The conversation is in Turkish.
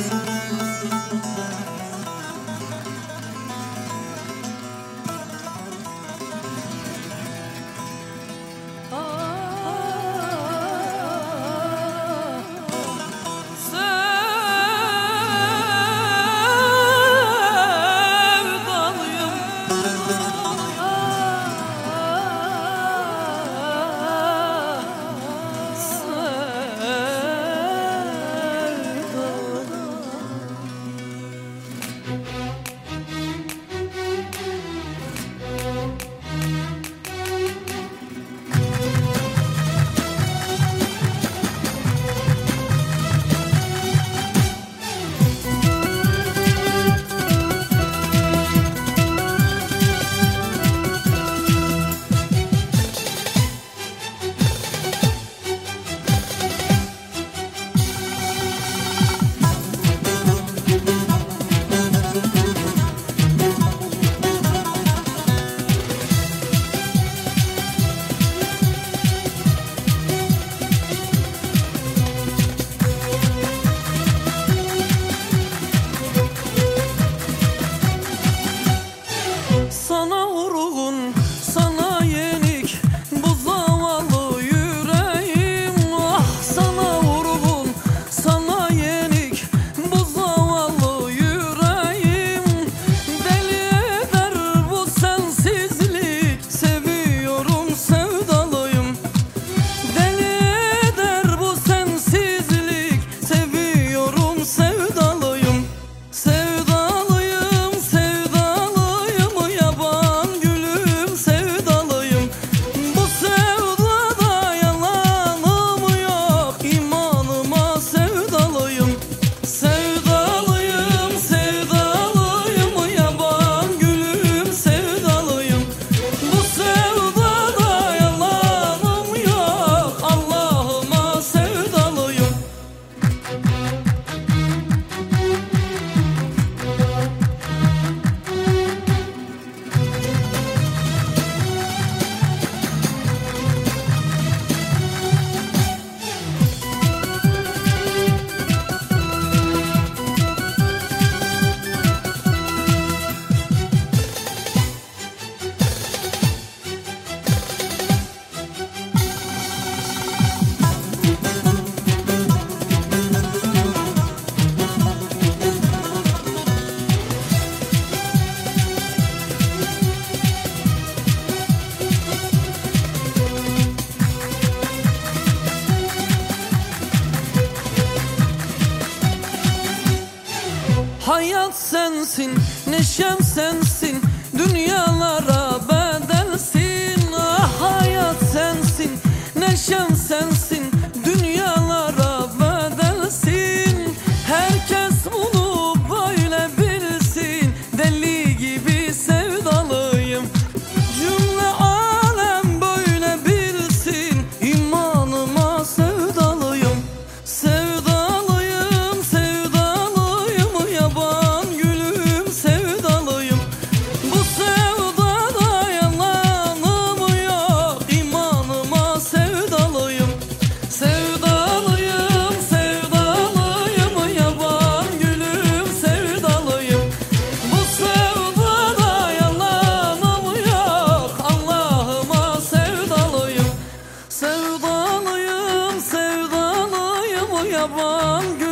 Música Hayat sensin, neşem sensin Yaban gülüm